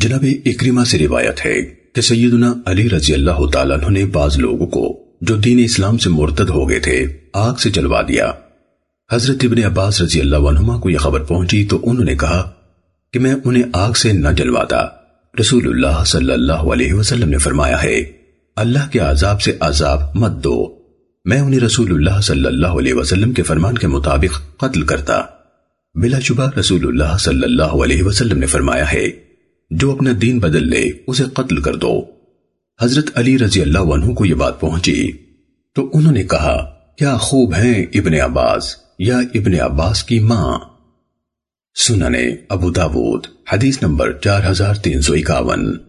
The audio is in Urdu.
جناب اکریمہ سے روایت ہے کہ سیدنا علی رضی اللہ تعالیٰ عنہ نے بعض لوگوں کو جو دین اسلام سے مرتد ہو گئے تھے، آگ سے جلوا دیا۔ حضرت ابن عباس رضی اللہ عنہما کو یہ خبر پہنچی تو انہوں نے کہا کہ میں انہیں آگ سے نہ جلواتا۔ رسول اللہ صلی اللہ علیہ وسلم نے فرمایا ہے، اللہ کے عذاب سے عذاب مت دو۔ میں انہیں رسول اللہ صلی اللہ علیہ وسلم کے فرمان کے مطابق قتل کرتا۔ بلا شبہ رسول اللہ صلی اللہ علیہ وسلم نے فرمایا ہے جو اپنا دین بدل لے، اسے قتل کر دو۔ حضرت علی رضی اللہ عنہ کو یہ بات پہنچی۔ تو انہوں نے کہا، کیا خوب ہیں ابن عباس، یا ابن عباس کی ماں؟ سننے ابو داود، حدیث نمبر چار ہزار تین سو اکاون۔